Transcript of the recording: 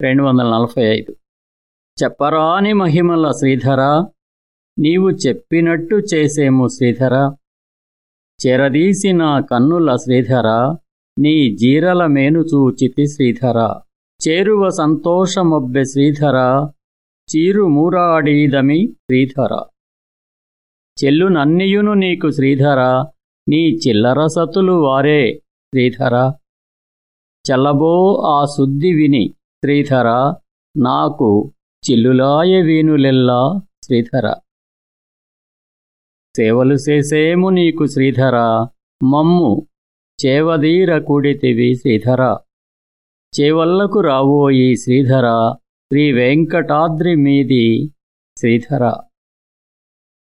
రెండు వందల నలభై ఐదు. చెప్పరాని మహిమల శ్రీధర నీవు చెప్పినట్టు చేసేము శ్రీధర. చెరదీసిన కన్నుల శ్రీధర నీ జీరల మేను చూచితి శ్రీధర. చేరువ సంతోషమొబ్బె శ్రీధర చీరు మూరాడీదమి శ్రీధర. చెల్లునన్నియును నీకు శ్రీధర నీ చిల్లర సతులు వారే శ్రీధర. చల్లబో ఆ శుద్ధి విని శ్రీధర నాకు చిల్లులాయ వీణులెల్లా శ్రీధర. సేవలు చేసేము నీకు శ్రీధర మమ్ము చేవదీర కూడితివి శ్రీధర. చేవల్లకు రావోయి శ్రీధర శ్రీ వెంకటాద్రి మీది శ్రీధర.